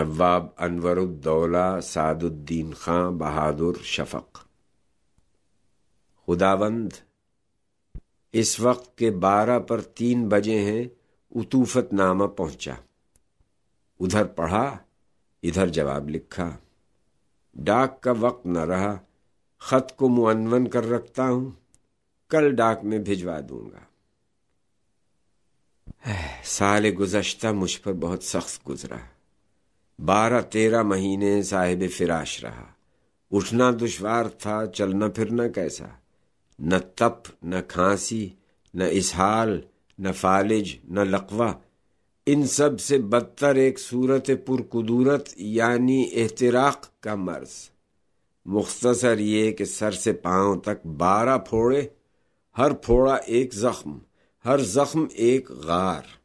نواب انور الدولہ سعد الدین خان بہادر شفق۔ خداوند، اس وقت کے بارہ پر تین بجے ہیں اتوفت نامہ پہنچا۔ ادھر پڑھا، ادھر جواب لکھا۔ ڈاک کا وقت نہ رہا، خط کو معنون کر رکھتا ہوں، کل ڈاک میں بھجوا دوں گا۔ سال گزشتہ مجھ پر بہت سخت گزرا۔ بارہ تیرہ مہینے صاحب فراش رہا۔ اٹھنا دشوار تھا، چلنا پھرنا کیسا؟ نہ تپ، نہ کھانسی، نہ اسحال نہ فالج، نہ لقوہ۔ ان سب سے بدتر ایک صورت پرقدورت یعنی احتراق کا مرض۔ مختصر یہ کہ سر سے پاؤں تک بارہ پھوڑے، ہر پھوڑا ایک زخم، ہر زخم ایک غار۔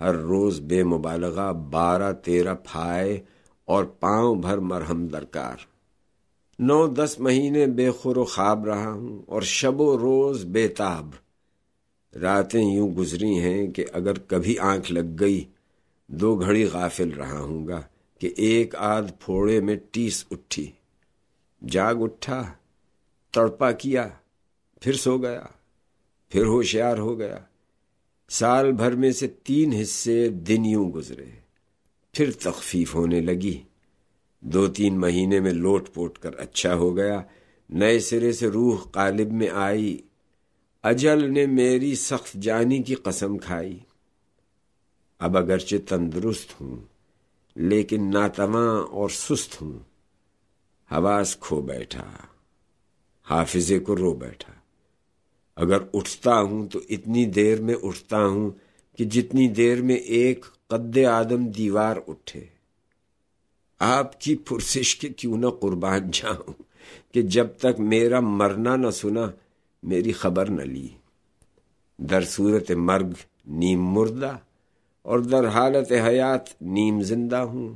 ہر روز بے مبالغہ بارہ تیرہ پھائے اور پاؤں بھر مرہم درکار۔ نو دس مہینے بے خور و خواب رہا ہوں اور شب و روز بے تاب۔ راتیں یوں گزری ہیں کہ اگر کبھی آنکھ لگ گئی دو گھڑی غافل رہا ہوں گا کہ ایک آدھ پھوڑے میں ٹیس اٹھی۔ جاگ اٹھا، تڑپا کیا، پھر سو گیا، پھر ہوشیار ہو گیا۔ سال بھر میں سے تین حصے دن یوں گزرے۔ پھر تخفیف ہونے لگی۔ دو تین مہینے میں لوٹ پوٹ کر اچھا ہو گیا۔ نئے سرے سے روح قالب میں آئی۔ اجل نے میری سخت جانی کی قسم کھائی۔ اب اگرچہ تندرست ہوں، لیکن ناتواں اور سست ہوں۔ حواس کھو بیٹھا۔ حافظے کو رو بیٹھا۔ اگر اٹھتا ہوں تو اتنی دیر میں اٹھتا ہوں کہ جتنی دیر میں ایک قد آدم دیوار اٹھے۔ آپ کی پرسش کے کیوں نہ قربان جاؤں کہ جب تک میرا مرنا نہ سنا، میری خبر نہ لی۔ در صورت مرگ نیم مردہ اور در حالت حیات نیم زندہ ہوں۔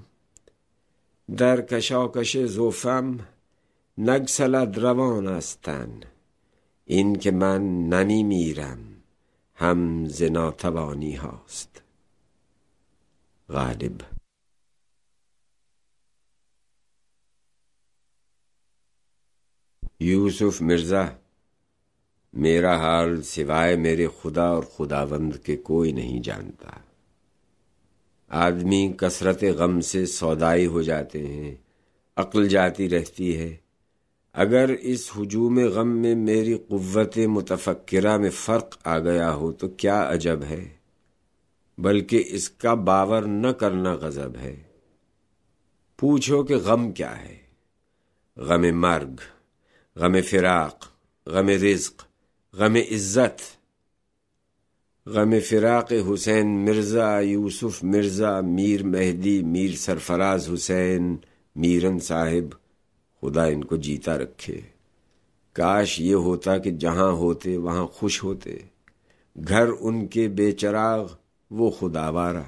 در کشاکش زوفم نگسلا دروان استن این که من نمی میرم، هم زناتوانی هاست. غالب. یوسف مرزا، میرا حال سوائے میرے خدا اور خداوند کے کوئی نہیں جانتا۔ آدمی کثرت غم سے سودائی ہو جاتے ہیں، عقل جاتی رہتی ہے اگر اس ہجوم غم میں میری قوت متفکرہ میں فرق آ گیا ہو تو کیا عجب ہے؟ بلکہ اس کا باور نہ کرنا غضب ہے۔ پوچھو کہ غم کیا ہے؟ غم مرگ، غم فراق، غم رزق، غم عزت۔ غم فراق حسین مرزا یوسف مرزا میر مہدی میر سرفراز حسین میرن صاحب۔ خدا ان کو جیتا رکھے۔ کاش یہ ہوتا کہ جہاں ہوتے وہاں خوش ہوتے۔ گھر ان کے بے چراغ، وہ خدا وارا۔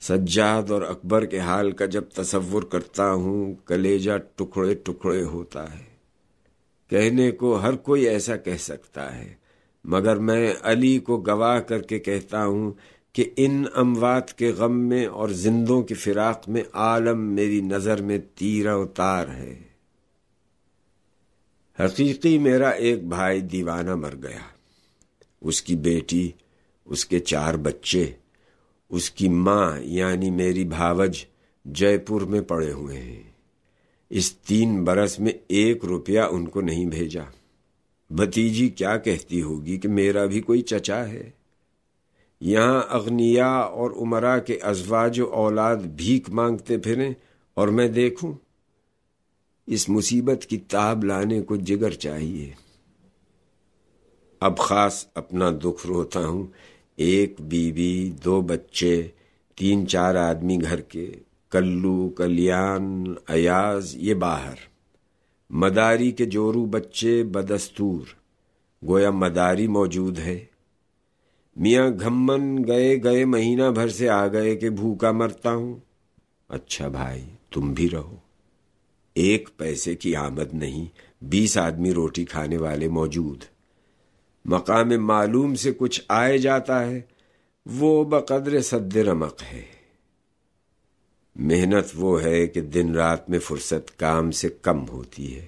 سجاد اور اکبر کے حال کا جب تصور کرتا ہوں، کلیجہ ٹکڑے ٹکڑے ہوتا ہے۔ کہنے کو ہر کوئی ایسا کہہ سکتا ہے۔ مگر میں علی کو گواہ کر کے کہتا ہوں کہ ان اموات کے غم میں اور زندوں کی فراق میں عالم میری نظر میں تیرا اتار ہے۔ حقیقی میرا ایک بھائی دیوانہ مر گیا۔ اس کی بیٹی، اس کے چار بچے، اس کی ماں یعنی میری بھاوج جے پور میں پڑے ہوئے ہیں۔ اس تین برس میں ایک روپیہ ان کو نہیں بھیجا۔ بھتیجی کیا کہتی ہوگی کہ میرا بھی کوئی چچا ہے؟ یہاں اغنیا اور عمرا کے ازواج و اولاد بھیک مانگتے پھریں اور میں دیکھوں، اس مصیبت کی تاب لانے کو جگر چاہیے۔ اب خاص اپنا دکھ روتا ہوں، ایک بیوی بی دو بچے، تین چار آدمی گھر کے، کلو، کلیان، ایاز، یہ باہر۔ مداری کے جورو بچے بدستور، گویا مداری موجود ہے۔ میاں گھمن گئے گئے مہینہ بھر سے آ گئے کہ بھوکا مرتا ہوں۔ اچھا بھائی، تم بھی رہو۔ ایک پیسے کی آمد نہیں، بیس آدمی روٹی کھانے والے موجود۔ مقام معلوم سے کچھ آئے جاتا ہے، وہ بقدر صد رمق ہے۔ محنت وہ ہے کہ دن رات میں فرصت کام سے کم ہوتی ہے۔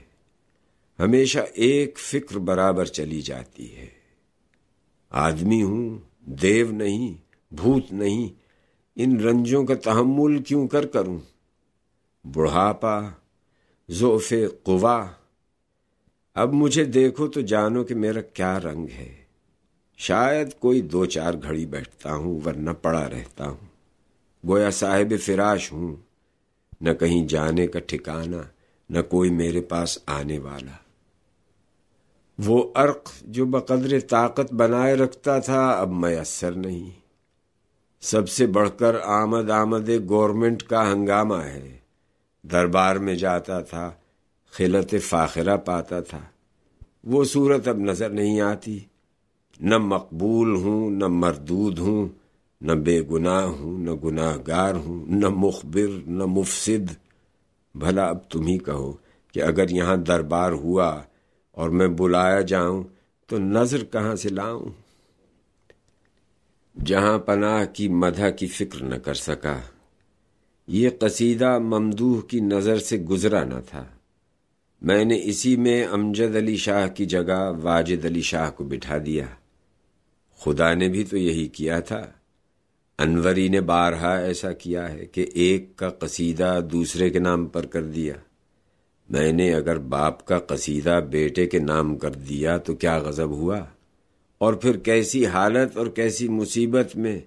ہمیشہ ایک فکر برابر چلی جاتی ہے۔ آدمی ہوں، دیو نہیں، بھوت نہیں، ان رنجوں کا تحمل کیوں کر کروں؟ بڑھاپا ذوف قوا۔ اب مجھے دیکھو تو جانو کہ میرا کیا رنگ ہے۔ شاید کوئی دو چار گھڑی بیٹھتا ہوں، ورنہ پڑا رہتا ہوں۔ گویا صاحب فراش ہوں، نہ کہیں جانے کا ٹھکانہ، نہ کوئی میرے پاس آنے والا۔ وہ عرق جو بقدر طاقت بنائے رکھتا تھا، اب میسر نہیں۔ سب سے بڑھ کر آمد آمد گورنمنٹ کا ہنگامہ ہے۔ دربار میں جاتا تھا خلت فاخرہ پاتا تھا۔ وہ صورت اب نظر نہیں آتی۔ نہ مقبول ہوں، نہ مردود ہوں، نہ بے گناہ ہوں، نہ گناہ گار ہوں، نہ مخبر، نہ مفسد۔ بھلا اب تم ہی کہو کہ اگر یہاں دربار ہوا اور میں بلایا جاؤں تو نظر کہاں سے لاؤں؟ جہاں پناہ کی مدح کی فکر نہ کر سکا۔ یہ قصیدہ ممدوح کی نظر سے گزرا نہ تھا۔ میں نے اسی میں امجد علی شاہ کی جگہ واجد علی شاہ کو بٹھا دیا۔ خدا نے بھی تو یہی کیا تھا۔ انوری نے بارہا ایسا کیا ہے کہ ایک کا قصیدہ دوسرے کے نام پر کر دیا۔ میں نے اگر باپ کا قصیدہ بیٹے کے نام کر دیا تو کیا غضب ہوا؟ اور پھر کیسی حالت اور کیسی مصیبت میں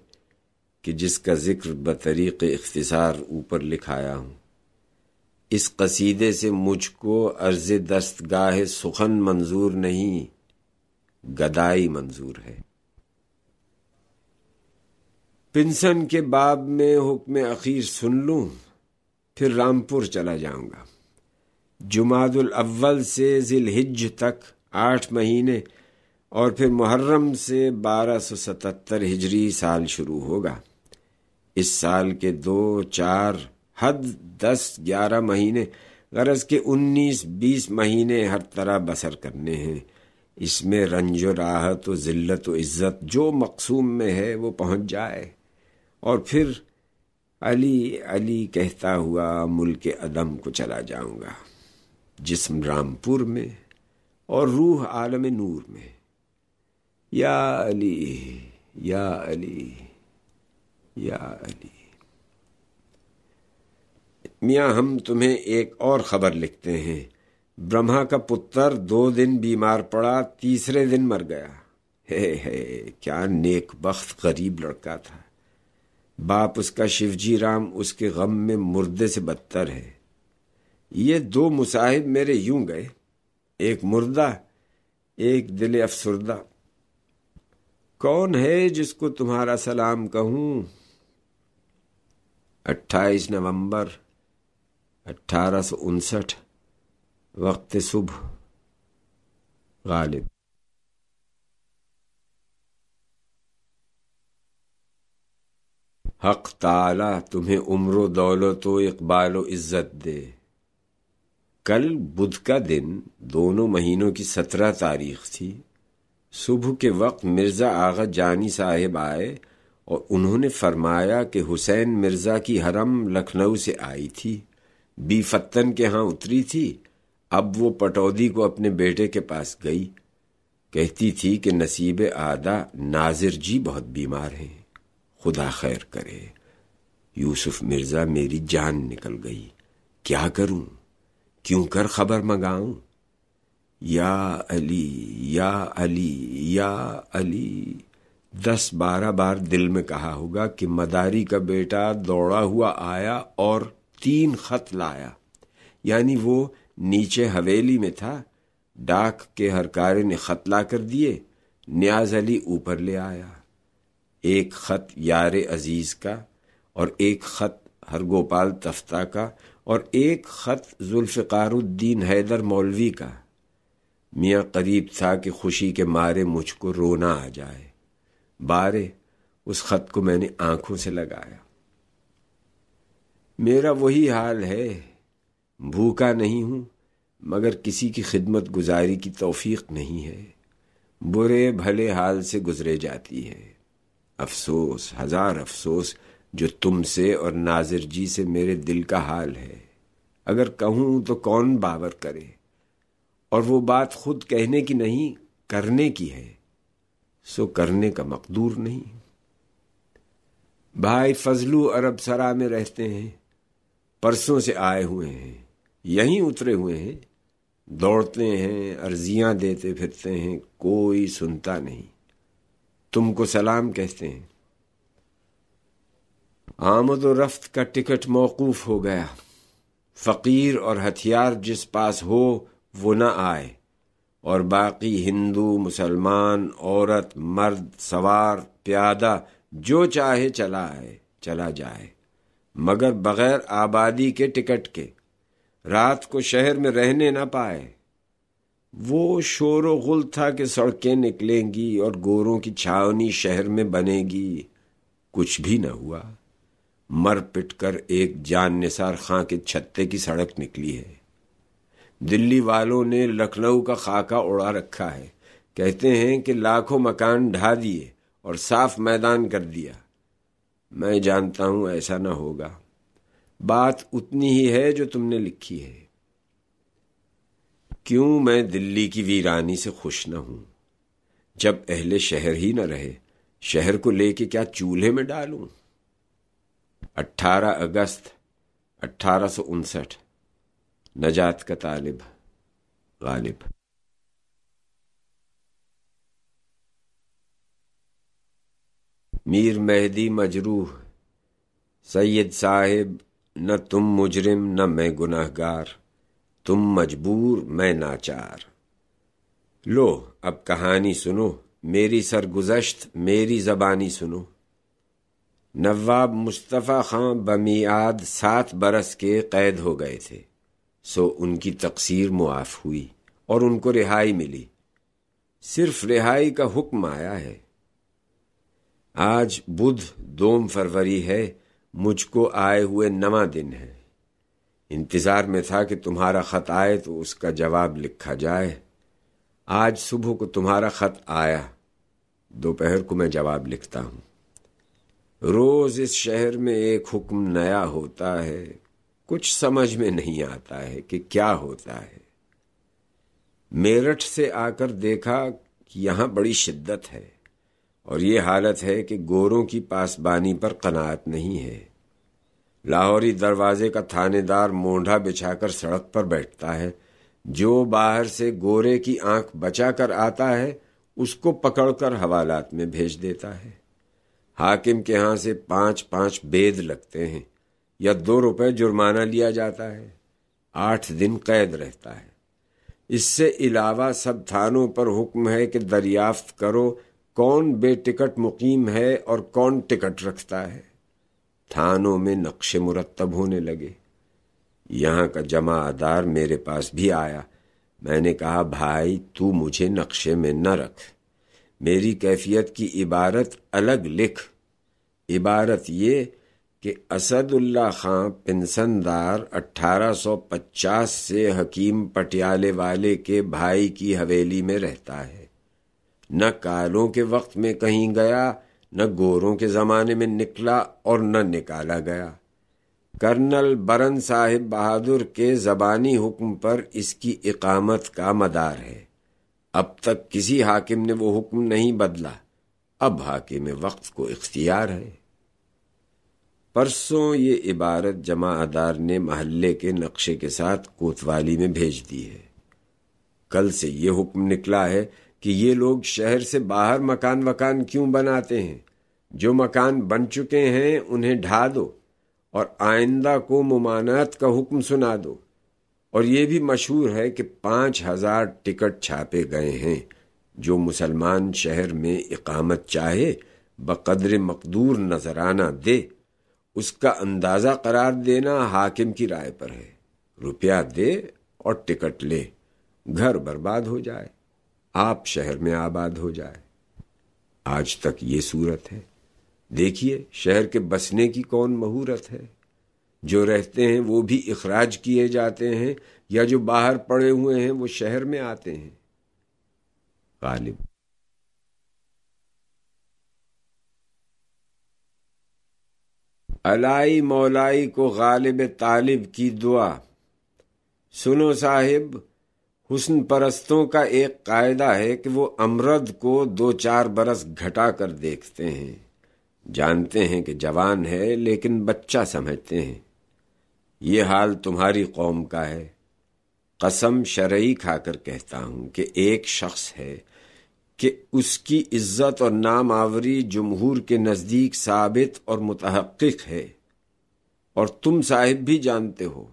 کہ جس کا ذکر بطریق اختصار اوپر لکھایا ہوں۔ اس قصیدے سے مجھ کو عرض دستگاہ سخن منظور نہیں، گدائی منظور ہے۔ پنسن کے باب میں حکم اخیر سن لوں، پھر رامپور چلا جاؤں گا۔ جماعت الاول سے ذی الحج تک آٹھ مہینے اور پھر محرم سے بارہ سو ستتر ہجری سال شروع ہوگا۔ اس سال کے دو، چار، حد دس، گیارہ مہینے غرض کے انیس، بیس مہینے ہر طرح بسر کرنے ہیں۔ اس میں رنج و راحت و ذلت و عزت جو مقصوم میں ہے وہ پہنچ جائے۔ اور پھر علی علی کہتا ہوا ملک عدم کو چلا جاؤں گا۔ جسم رامپور میں اور روح عالم نور میں۔ یا علی یا علی یا علی۔ میاں، ہم تمہیں ایک اور خبر لکھتے ہیں۔ برہما کا پتر دو دن بیمار پڑا، تیسرے دن مر گیا۔ ہے ہے، کیا نیک بخت غریب لڑکا تھا۔ باپ اس کا شیوجی رام اس کے غم میں مردے سے بدتر ہے۔ یہ دو مصاحب میرے یوں گئے۔ ایک مردہ، ایک دل افسردہ۔ کون ہے جس کو تمہارا سلام کہوں؟ اٹھائیس نومبر اٹھارہ سو انسٹھ، وقت صبح۔ غالب۔ حق تعالی تمہیں عمر و دولت و اقبال و عزت دے۔ کل بدھ کا دن دونوں مہینوں کی سترہ تاریخ تھی۔ صبح کے وقت مرزا آغا جانی صاحب آئے اور انہوں نے فرمایا کہ حسین مرزا کی حرم لکھنؤ سے آئی تھی۔ بی فتن کے ہاں اتری تھی۔ اب وہ پٹودی کو اپنے بیٹے کے پاس گئی۔ کہتی تھی کہ نصیب آدھا ناظر جی بہت بیمار ہیں۔ خدا خیر کرے۔ یوسف مرزا میری جان نکل گئی۔ کیا کروں؟ کیوں کر خبر منگاؤں یا علی یا علی یا علی۔ دس بارہ بار دل میں کہا ہوگا کہ مداری کا بیٹا دوڑا ہوا آیا اور تین خط لایا۔ یعنی وہ نیچے حویلی میں تھا۔ ڈاک کے ہر کارے نے خط لا کر دیے۔ نیاز علی اوپر لے آیا۔ ایک خط یار عزیز کا اور ایک خط ہر گوپال تفتہ کا۔ اور ایک خط ذوالفقار الدین حیدر مولوی کا۔ میاں قریب تھا کہ خوشی کے مارے مجھ کو رونا آ جائے۔ بارے، اس خط کو میں نے آنکھوں سے لگایا۔ میرا وہی حال ہے۔ بھوکا نہیں ہوں، مگر کسی کی خدمت گزاری کی توفیق نہیں ہے۔ برے بھلے حال سے گزرے جاتی ہے۔ افسوس، ہزار افسوس۔ جو تم سے اور ناظر جی سے میرے دل کا حال ہے۔ اگر کہوں تو کون باور کرے؟ اور وہ بات خود کہنے کی نہیں، کرنے کی ہے۔ سو کرنے کا مقدور نہیں۔ بھائی فضلو عرب سرا میں رہتے ہیں، پرسوں سے آئے ہوئے ہیں۔ یہیں اترے ہوئے ہیں۔ دوڑتے ہیں ارضیاں دیتے پھرتے ہیں، کوئی سنتا نہیں۔ تم کو سلام کہتے ہیں۔ آمد و رفت کا ٹکٹ موقوف ہو گیا۔ فقیر اور ہتھیار جس پاس ہو وہ نہ آئے۔ اور باقی ہندو، مسلمان، عورت، مرد، سوار، پیادہ، جو چاہے چلا آئے، چلا جائے۔ مگر بغیر آبادی کے ٹکٹ کے رات کو شہر میں رہنے نہ پائے۔ وہ شور و غل تھا کہ سڑکیں نکلیں گی اور گوروں کی چھاونی شہر میں بنے گی۔ کچھ بھی نہ ہوا۔ مر پٹ کر ایک جان نثار خاں کے چھتے کی سڑک نکلی ہے۔ دلی والوں نے لکھنؤ کا خاکہ اڑا رکھا ہے۔ کہتے ہیں کہ لاکھوں مکان ڈھا دیے اور صاف میدان کر دیا۔ میں جانتا ہوں ایسا نہ ہوگا۔ بات اتنی ہی ہے جو تم نے لکھی ہے۔ کیوں میں دلی کی ویرانی سے خوش نہ ہوں؟ جب اہل شہر ہی نہ رہے، شہر کو لے کے کیا چولہے میں ڈالوں؟ اٹھارہ اگست اٹھارہ سو انسٹھ۔ نجات کا طالب غالب۔ میر مہدی مجروح۔ سید صاحب، نہ تم مجرم، نہ میں گناہ گار تم مجبور، میں ناچار۔ لو، اب کہانی سنو۔ میری سرگزشت، میری زبانی سنو۔ نواب مصطفیٰ خاں بمیاد سات برس کے قید ہو گئے تھے، سو ان کی تقسیر معاف ہوئی اور ان کو رہائی ملی۔ صرف رہائی کا حکم آیا ہے۔ آج بدھ دوم فروری ہے، مجھ کو آئے ہوئے نواں دن ہے۔ انتظار میں تھا کہ تمہارا خط آئے تو اس کا جواب لکھا جائے۔ آج صبح کو تمہارا خط آیا، دوپہر کو میں جواب لکھتا ہوں۔ روز اس شہر میں ایک حکم نیا ہوتا ہے۔ کچھ سمجھ میں نہیں آتا ہے کہ کیا ہوتا ہے۔ میرٹھ سے آ کر دیکھا کہ یہاں بڑی شدت ہے اور یہ حالت ہے کہ گوروں کی پاسبانی پر قناعت نہیں ہے۔ لاہوری دروازے کا تھانے دار مونڈا بچھا کر سڑک پر بیٹھتا ہے۔ جو باہر سے گورے کی آنکھ بچا کر آتا ہے، اس کو پکڑ کر حوالات میں بھیج دیتا ہے۔ حاکم کے ہاں سے پانچ پانچ بید لگتے ہیں یا دو روپے جرمانہ لیا جاتا ہے۔ آٹھ دن قید رہتا ہے۔ اس سے علاوہ سب تھانوں پر حکم ہے کہ دریافت کرو کون بے ٹکٹ مقیم ہے اور کون ٹکٹ رکھتا ہے۔ تھانوں میں نقشے مرتب ہونے لگے۔ یہاں کا جمع ادار میرے پاس بھی آیا۔ میں نے کہا، بھائی، تو مجھے نقشے میں نہ رکھ۔ میری کیفیت کی عبارت الگ لکھ۔ عبارت یہ کہ اسد اللہ خان پنسندار اٹھارہ سو پچاس سے حکیم پٹیالے والے کے بھائی کی حویلی میں رہتا ہے۔ نہ کالوں کے وقت میں کہیں گیا، نہ گوروں کے زمانے میں نکلا اور نہ نکالا گیا۔ کرنل برن صاحب بہادر کے زبانی حکم پر اس کی اقامت کا مدار ہے۔ اب تک کسی حاکم نے وہ حکم نہیں بدلا۔ اب حاکم وقت کو اختیار ہے۔ پرسوں یہ عبارت جمع ادار نے محلے کے نقشے کے ساتھ کوتوالی میں بھیج دی ہے۔ کل سے یہ حکم نکلا ہے کہ یہ لوگ شہر سے باہر مکان وکان کیوں بناتے ہیں؟ جو مکان بن چکے ہیں انہیں ڈھا دو اور آئندہ کو ممانعت کا حکم سنا دو۔ اور یہ بھی مشہور ہے کہ پانچ ہزار ٹکٹ چھاپے گئے ہیں۔ جو مسلمان شہر میں اقامت چاہے، بقدر مقدور نظرانہ دے، اس کا اندازہ قرار دینا حاکم کی رائے پر ہے۔ روپیہ دے اور ٹکٹ لے، گھر برباد ہو جائے، آپ شہر میں آباد ہو جائے۔ آج تک یہ صورت ہے۔ دیکھیے شہر کے بسنے کی کون مہورت ہے۔ جو رہتے ہیں وہ بھی اخراج کیے جاتے ہیں یا جو باہر پڑے ہوئے ہیں وہ شہر میں آتے ہیں۔ غالب۔ الائی مولائی کو غالب طالب کی دعا۔ سنو صاحب، حسن پرستوں کا ایک قاعدہ ہے کہ وہ امرد کو دو چار برس گھٹا کر دیکھتے ہیں۔ جانتے ہیں کہ جوان ہے لیکن بچہ سمجھتے ہیں۔ یہ حال تمہاری قوم کا ہے۔ قسم شرعی کھا کر کہتا ہوں کہ ایک شخص ہے کہ اس کی عزت اور نام آوری جمہور کے نزدیک ثابت اور متحقق ہے اور تم صاحب بھی جانتے ہو۔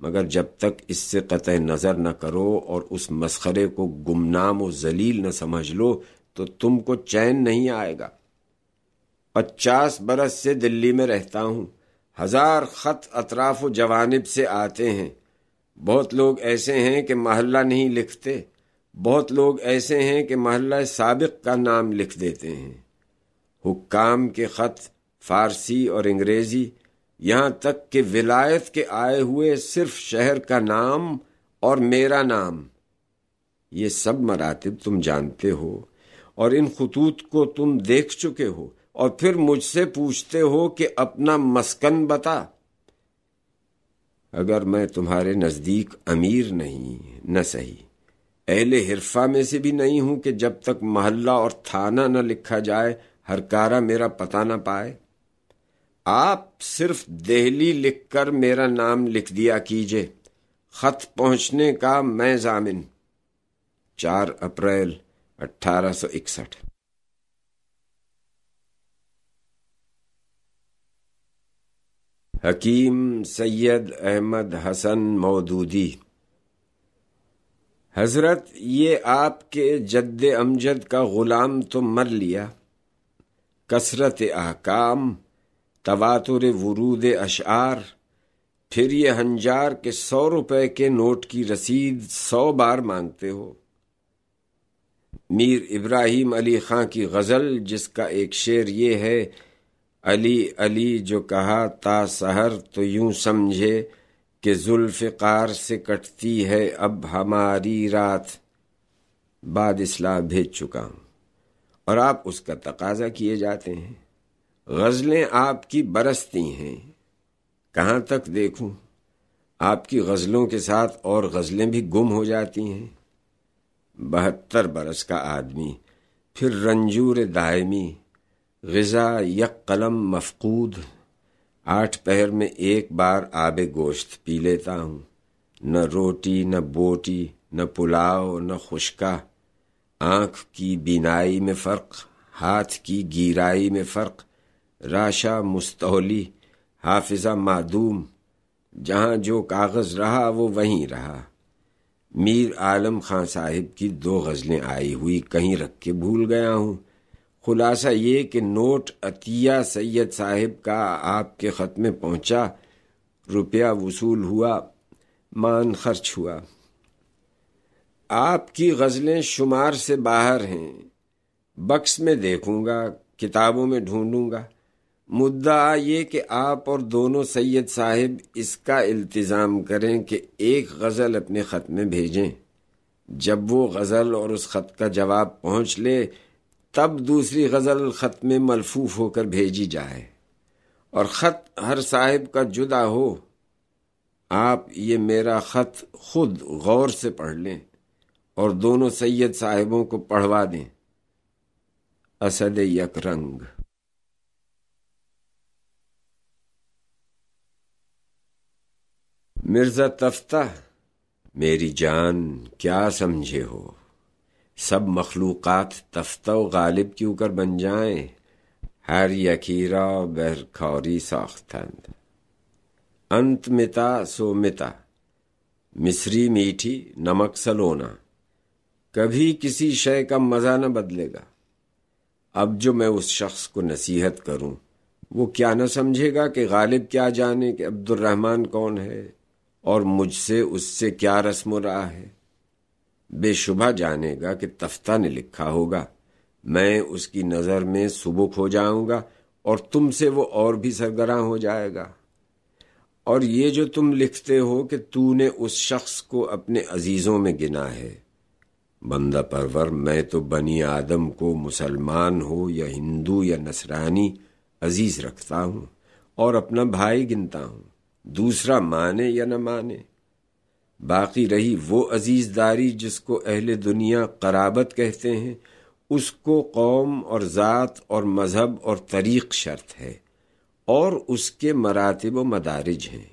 مگر جب تک اس سے قطع نظر نہ کرو اور اس مسخرے کو گمنام و ذلیل نہ سمجھ لو تو تم کو چین نہیں آئے گا۔ پچاس برس سے دلی میں رہتا ہوں۔ ہزار خط اطراف و جوانب سے آتے ہیں۔ بہت لوگ ایسے ہیں کہ محلہ نہیں لکھتے۔ بہت لوگ ایسے ہیں کہ محلہ سابق کا نام لکھ دیتے ہیں۔ حکام کے خط فارسی اور انگریزی، یہاں تک کہ ولایت کے آئے ہوئے صرف شہر کا نام اور میرا نام۔ یہ سب مراتب تم جانتے ہو اور ان خطوط کو تم دیکھ چکے ہو۔ اور پھر مجھ سے پوچھتے ہو کہ اپنا مسکن بتا۔ اگر میں تمہارے نزدیک امیر نہیں، نہ صحیح۔ اہل حرفہ میں سے بھی نہیں ہوں کہ جب تک محلہ اور تھانہ نہ لکھا جائے ہر کارا میرا پتہ نہ پائے۔ آپ صرف دہلی لکھ کر میرا نام لکھ دیا کیجیے خط پہنچنے کا میں ضامن۔ چار اپریل اٹھارہ سو اکسٹھ۔ حکیم سید احمد حسن مودودی۔ حضرت، یہ آپ کے جد امجد کا غلام تو مر لیا۔ کثرت احکام، تواتر ورود اشعار، پھر یہ ہنجار کے سو روپے کے نوٹ کی رسید سو بار مانگتے ہو۔ میر ابراہیم علی خان کی غزل، جس کا ایک شعر یہ ہے علی علی جو کہا، تا سحر تو یوں سمجھے کہ ذوالفقار سے کٹتی ہے اب ہماری رات۔ بعد اصلاح بھیج چکا ہوں۔ اور آپ اس کا تقاضا کیے جاتے ہیں۔ غزلیں آپ کی برستی ہیں۔ کہاں تک دیکھوں؟ آپ کی غزلوں کے ساتھ اور غزلیں بھی گم ہو جاتی ہیں۔ بہتر برس کا آدمی، پھر رنجور دائمی۔ غذا یک قلم مفقود، آٹھ پہر میں ایک بار آب گوشت پی لیتا ہوں۔ نہ روٹی، نہ بوٹی، نہ پلاؤ، نہ خشکا۔ آنکھ کی بینائی میں فرق، ہاتھ کی گیرائی میں فرق۔ راشا مستولی، حافظہ معدوم۔ جہاں جو کاغذ رہا، وہ وہیں رہا۔ میر عالم خان صاحب کی دو غزلیں آئی ہوئی، کہیں رکھ کے بھول گیا ہوں۔ خلاصہ یہ کہ نوٹ عطیہ سید صاحب کا آپ کے خط میں پہنچا، روپیہ وصول ہوا، مان خرچ ہوا۔ آپ کی غزلیں شمار سے باہر ہیں۔ بکس میں دیکھوں گا، کتابوں میں ڈھونڈوں گا۔ مدعا یہ کہ آپ اور دونوں سید صاحب اس کا التظام کریں کہ ایک غزل اپنے خط میں بھیجیں۔ جب وہ غزل اور اس خط کا جواب پہنچ لے تب دوسری غزل خط میں ملفوف ہو کر بھیجی جائے۔ اور خط ہر صاحب کا جدا ہو، آپ یہ میرا خط خود غور سے پڑھ لیں اور دونوں سید صاحبوں کو پڑھوا دیں۔ اسد یک رنگ۔ مرزا تفتہ، میری جان کیا سمجھے ہو؟ سب مخلوقات تفتہ و غالب کیوں کر بن جائیں؟ ہر یکیرا بہر خوری ساختند۔ انت متا سو متا، مصری میٹھی نمک سلونا۔ کبھی کسی شے کا مزہ نہ بدلے گا۔ اب جو میں اس شخص کو نصیحت کروں، وہ کیا نہ سمجھے گا کہ غالب کیا جانے کہ عبد الرحمن کون ہے؟ اور مجھ سے اس سے کیا رسم و راہ ہے؟ بے شبہ جانے گا کہ تفتہ نے لکھا ہوگا۔ میں اس کی نظر میں سبک ہو جاؤں گا اور تم سے وہ اور بھی سرگراں ہو جائے گا۔ اور یہ جو تم لکھتے ہو کہ تو نے اس شخص کو اپنے عزیزوں میں گنا ہے۔ بندہ پرور، میں تو بنی آدم کو مسلمان ہو یا ہندو یا نصرانی عزیز رکھتا ہوں اور اپنا بھائی گنتا ہوں۔ دوسرا مانے یا نہ مانے؟ باقی رہی وہ عزیز داری جس کو اہل دنیا قرابت کہتے ہیں، اس کو قوم اور ذات اور مذہب اور طریق شرط ہے اور اس کے مراتب و مدارج ہیں۔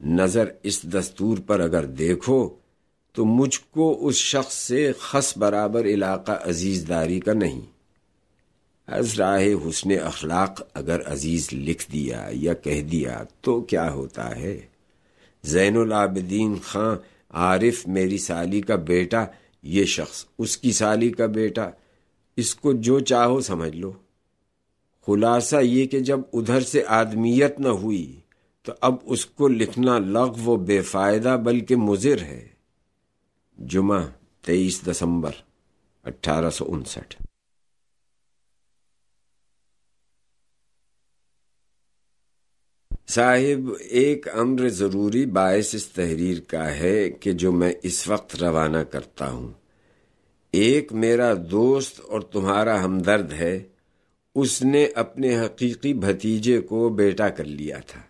نظر اس دستور پر اگر دیکھو تو مجھ کو اس شخص سے خس برابر علاقہ عزیز داری کا نہیں۔ از راہ حسن اخلاق اگر عزیز لکھ دیا یا کہہ دیا تو کیا ہوتا ہے؟ زین العابدین خان عارف میری سالی کا بیٹا، یہ شخص، اس کی سالی کا بیٹا۔ اس کو جو چاہو سمجھ لو۔ خلاصہ یہ کہ جب ادھر سے آدمیت نہ ہوئی، تو اب اس کو لکھنا لغو و بے فائدہ، بلکہ مضر ہے۔ جمعہ تیئیس دسمبر اٹھارہ سو انسٹھ۔ صاحب، ایک امر ضروری باعث اس تحریر کا ہے کہ جو میں اس وقت روانہ کرتا ہوں۔ ایک میرا دوست اور تمہارا ہمدرد ہے، اس نے اپنے حقیقی بھتیجے کو بیٹا کر لیا تھا۔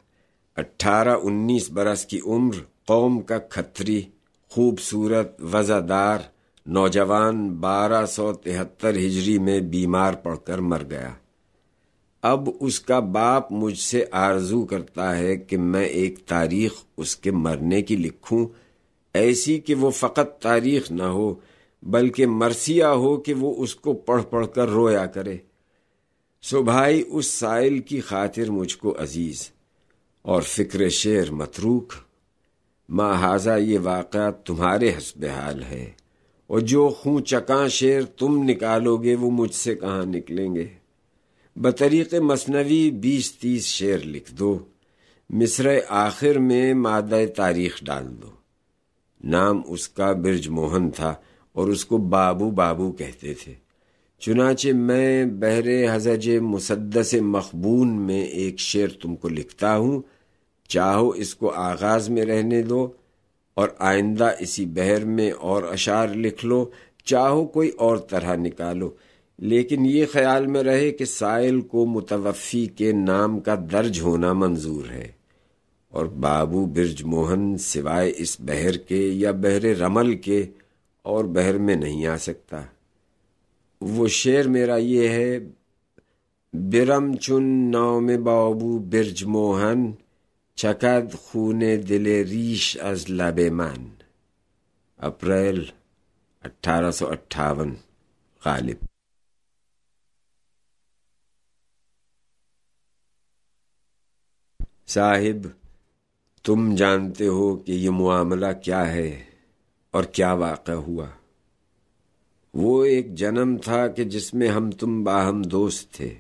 اٹھارہ انیس برس کی عمر، قوم کا کھتری، خوبصورت وزادار نوجوان، بارہ سو تہتر ہجری میں بیمار پڑ کر مر گیا۔ اب اس کا باپ مجھ سے آرزو کرتا ہے کہ میں ایک تاریخ اس کے مرنے کی لکھوں، ایسی کہ وہ فقط تاریخ نہ ہو، بلکہ مرثیہ ہو کہ وہ اس کو پڑھ پڑھ کر رویا کرے۔ سو بھائی، اس سائل کی خاطر مجھ کو عزیز اور فکر شعر متروک۔ ماہذا یہ واقعہ تمہارے حسب حال ہے۔ اور جو خوں چکاں شعر تم نکالو گے، وہ مجھ سے کہاں نکلیں گے؟ بطریق مصنوی بیس تیس شعر لکھ دو مصر آخر میں مادہ تاریخ ڈال دو۔ نام اس کا برج موہن تھا اور اس کو بابو بابو کہتے تھے۔ چنانچہ میں بحر حضج مسدس مخبون میں ایک شعر تم کو لکھتا ہوں۔ چاہو اس کو آغاز میں رہنے دو اور آئندہ اسی بحر میں اور اشعار لکھ لو۔ چاہو کوئی اور طرح نکالو۔ لیکن یہ خیال میں رہے کہ سائل کو متوفی کے نام کا درج ہونا منظور ہے اور بابو برج موہن سوائے اس بحر کے یا بحر رمل کے اور بحر میں نہیں آ سکتا۔ وہ شعر میرا یہ ہے، برم چن نو میں بابو برج موہن، چکد خون دل ریش از لب من۔ اپریل اٹھارہ سو اٹھاون، غالب۔ صاحب، تم جانتے ہو کہ یہ معاملہ کیا ہے اور کیا واقع ہوا۔ وہ ایک جنم تھا کہ جس میں ہم تم باہم دوست تھے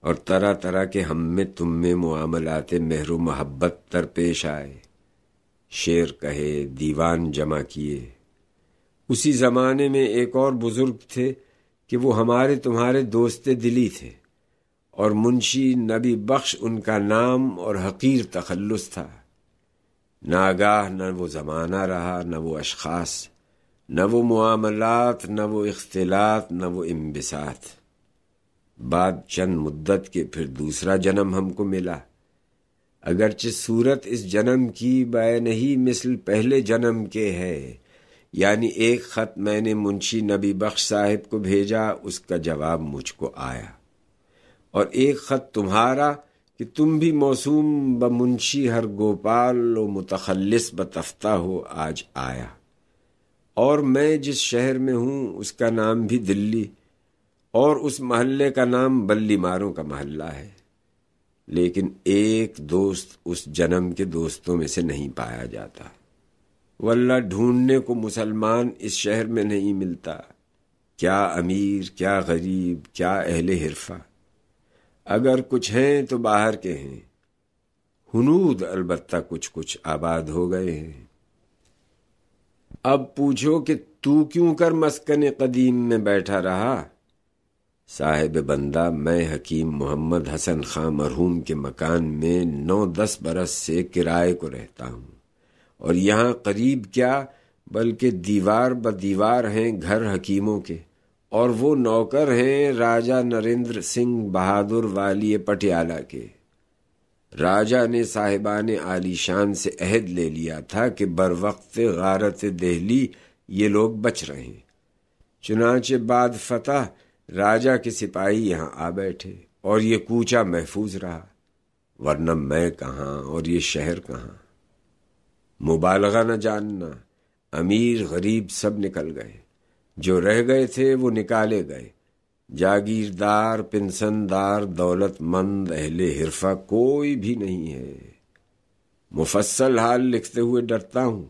اور طرح طرح کے ہم میں تم میں معاملات مہر و محبت تر پیش آئے۔ شعر کہے، دیوان جمع کیے۔ اسی زمانے میں ایک اور بزرگ تھے کہ وہ ہمارے تمہارے دوست دلی تھے۔ اور منشی نبی بخش ان کا نام اور حقیر تخلص تھا۔ نہ آگاہ، نہ وہ زمانہ رہا، نہ وہ اشخاص، نہ وہ معاملات، نہ وہ اختلاط، نہ وہ امبسات بعد چند مدت کے پھر دوسرا جنم ہم کو ملا۔ اگرچہ صورت اس جنم کی بے نہیں، مثل پہلے جنم کے ہے۔ یعنی ایک خط میں نے منشی نبی بخش صاحب کو بھیجا، اس کا جواب مجھ کو آیا۔ اور ایک خط تمہارا کہ تم بھی موسوم بمنشی ہر گوپال و متخلص بتفتہ ہو آج آیا۔ اور میں جس شہر میں ہوں اس کا نام بھی دلی، اور اس محلے کا نام بلی ماروں کا محلہ ہے۔ لیکن ایک دوست اس جنم کے دوستوں میں سے نہیں پایا جاتا۔ واللہ ڈھونڈنے کو مسلمان اس شہر میں نہیں ملتا۔ کیا امیر، کیا غریب، کیا اہل حرفہ۔ اگر کچھ ہیں تو باہر کے ہیں۔ ہنود البتہ کچھ کچھ آباد ہو گئے ہیں۔ اب پوچھو کہ تو کیوں کر مسکن قدیم میں بیٹھا رہا؟ صاحب بندہ، میں حکیم محمد حسن خان مرحوم کے مکان میں نو دس برس سے کرائے کو رہتا ہوں۔ اور یہاں قریب کیا، بلکہ دیوار بدیوار ہیں گھر حکیموں کے۔ اور وہ نوکر ہیں راجا نریندر سنگھ بہادر والی پٹیالہ کے۔ راجا نے صاحبان عالی شان سے عہد لے لیا تھا کہ بر وقت غارت دہلی یہ لوگ بچ رہے ہیں۔ چنانچہ بعد فتح راجا کے سپاہی یہاں آ بیٹھے اور یہ کوچا محفوظ رہا۔ ورنہ میں کہاں اور یہ شہر کہاں؟ مبالغہ نہ جاننا، امیر غریب سب نکل گئے۔ جو رہ گئے تھے وہ نکالے گئے۔ جاگیردار، پنسندار دولت مند اہل حرفہ کوئی بھی نہیں ہے۔ مفصل حال لکھتے ہوئے ڈرتا ہوں۔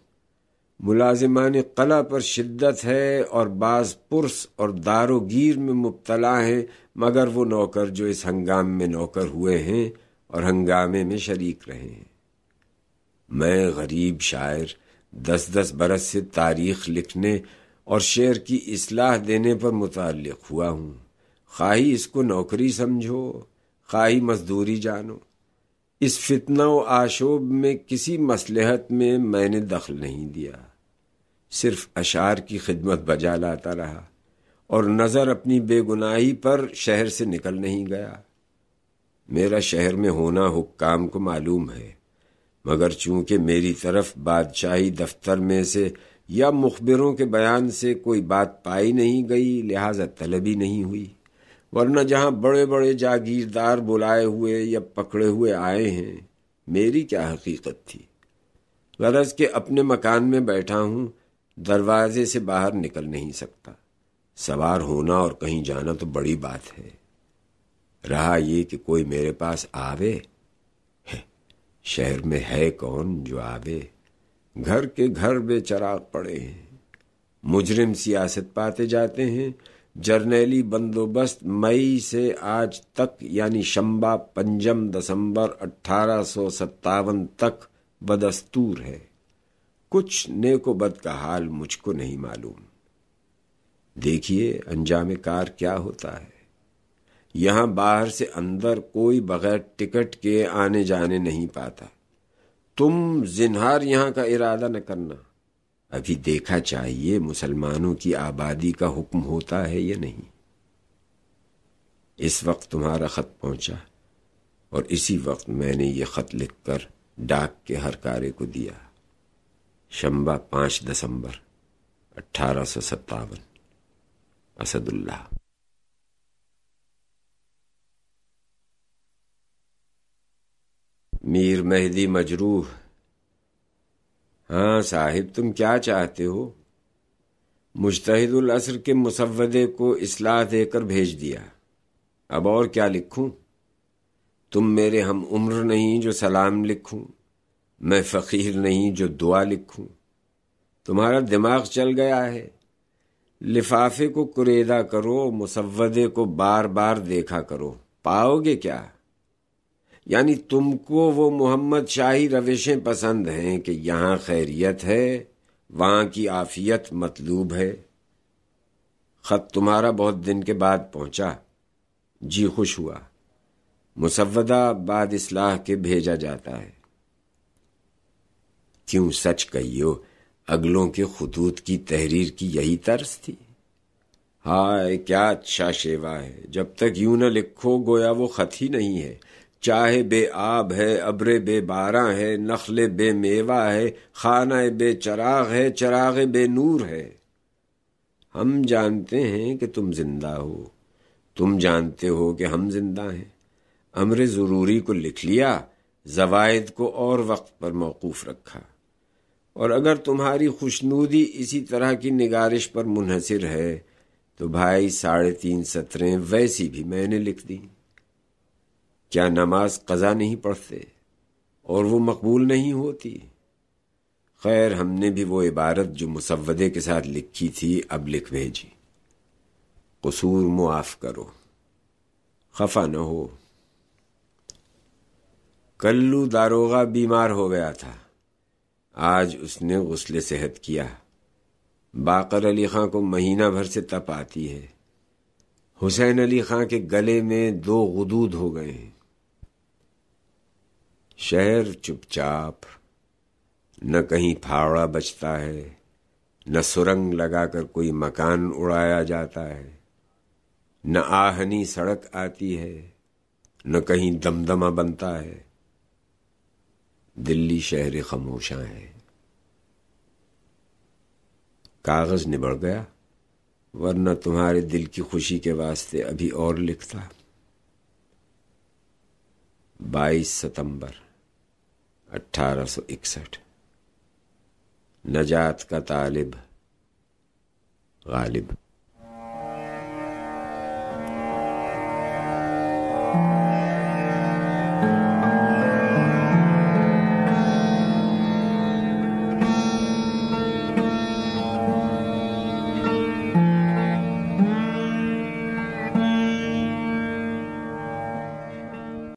ملازمان قلعہ پر شدت ہے اور بعض پرس اور دار و گیر میں مبتلا ہیں، مگر وہ نوکر جو اس ہنگام میں نوکر ہوئے ہیں اور ہنگامے میں شریک رہے ہیں۔ میں غریب شاعر، دس دس برس سے تاریخ لکھنے اور شعر کی اصلاح دینے پر متعلق ہوا ہوں۔ خواہی اس کو نوکری سمجھو، خواہی مزدوری جانو۔ اس فتنہ و آشوب میں کسی مسلحت میں میں نے دخل نہیں دیا۔ صرف اشعار کی خدمت بجا لاتا رہا اور نظر اپنی بے گناہی پر شہر سے نکل نہیں گیا۔ میرا شہر میں ہونا حکام کو معلوم ہے، مگر چونکہ میری طرف بادشاہی دفتر میں سے یا مخبروں کے بیان سے کوئی بات پائی نہیں گئی، لہذا طلبی نہیں ہوئی۔ ورنہ جہاں بڑے بڑے جاگیردار بلائے ہوئے یا پکڑے ہوئے آئے ہیں، میری کیا حقیقت تھی؟ غرض کہ اپنے مکان میں بیٹھا ہوں، دروازے سے باہر نکل نہیں سکتا۔ سوار ہونا اور کہیں جانا تو بڑی بات ہے۔ رہا یہ کہ کوئی میرے پاس آوے؟ شہر میں ہے کون جو آوے؟ گھر کے گھر بے چراغ پڑے ہیں۔ مجرم سیاست پاتے جاتے ہیں۔ جرنیلی بندوبست مئی سے آج تک یعنی شمبا پنجم دسمبر اٹھارہ سو ستاون تک بدستور ہے۔ کچھ نیک و بد کا حال مجھ کو نہیں معلوم۔ دیکھیے انجام کار کیا ہوتا ہے۔ یہاں باہر سے اندر کوئی بغیر ٹکٹ کے آنے جانے نہیں پاتا۔ تم زنہار یہاں کا ارادہ نہ کرنا۔ ابھی دیکھا چاہیے مسلمانوں کی آبادی کا حکم ہوتا ہے یا نہیں۔ اس وقت تمہارا خط پہنچا اور اسی وقت میں نے یہ خط لکھ کر ڈاک کے ہر کارے کو دیا۔ شمبا پانچ دسمبر اٹھارہ سو ستاون۔ اسد اللہ۔ میر مہدی مجروح۔ ہاں صاحب، تم کیا چاہتے ہو؟ مشتحد العصر کے مسودے کو اصلاح دے کر بھیج دیا۔ اب اور کیا لکھوں؟ تم میرے ہم عمر نہیں جو سلام لکھوں، میں فقیر نہیں جو دعا لکھوں۔ تمہارا دماغ چل گیا ہے۔ لفافے کو کریدا کرو، مسودے کو بار بار دیکھا کرو۔ پاؤ گے کیا؟ یعنی تم کو وہ محمد شاہی روشیں پسند ہیں کہ یہاں خیریت ہے، وہاں کی آفیت مطلوب ہے۔ خط تمہارا بہت دن کے بعد پہنچا۔ جی خوش ہوا۔ مسودہ بعد اصلاح کے بھیجا جاتا ہے۔ کیوں سچ کہیو، اگلوں کے خطوط کی تحریر کی یہی طرز تھی۔ ہائے، کیا اچھا شیوا ہے۔ جب تک یوں نہ لکھو، گویا وہ خط ہی نہیں ہے۔ چاہے بے آب ہے، ابرے بے باراں ہے نخل بے میوا ہے، خانہ بے چراغ ہے، چراغ بے نور ہے۔ ہم جانتے ہیں کہ تم زندہ ہو۔ تم جانتے ہو کہ ہم زندہ ہیں۔ امر ضروری کو لکھ لیا، زوائد کو اور وقت پر موقوف رکھا۔ اور اگر تمہاری خوشنودی اسی طرح کی نگارش پر منحصر ہے، تو بھائی ساڑھے تین سطریں ویسی بھی میں نے لکھ دی کیا نماز قضا نہیں پڑھتے اور وہ مقبول نہیں ہوتی؟ خیر، ہم نے بھی وہ عبارت جو مسودے کے ساتھ لکھی تھی اب لکھ بھیجی۔ قصور معاف کرو، خفا نہ ہو۔ کلو داروغہ بیمار ہو گیا تھا۔ آج اس نے غسل صحت کیا۔ باقر علی خان کو مہینہ بھر سے تپ آتی ہے۔ حسین علی خان کے گلے میں دو غدود ہو گئے ہیں۔ شہر چپ چاپ، نہ کہیں پھاوڑا بچتا ہے، نہ سرنگ لگا کر کوئی مکان اڑایا جاتا ہے، نہ آہنی سڑک آتی ہے، نہ کہیں دمدمہ بنتا ہے۔ دلی شہر خاموشاں ہے کاغذ نبڑ گیا، ورنہ تمہارے دل کی خوشی کے واسطے ابھی اور لکھتا۔ بائیس ستمبر۔ اٹھارہ سو اکسٹھ۔ نجات کا طالب غالب۔